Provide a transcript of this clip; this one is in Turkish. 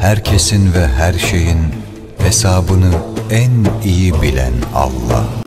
Herkesin ve her şeyin hesabını en iyi bilen Allah.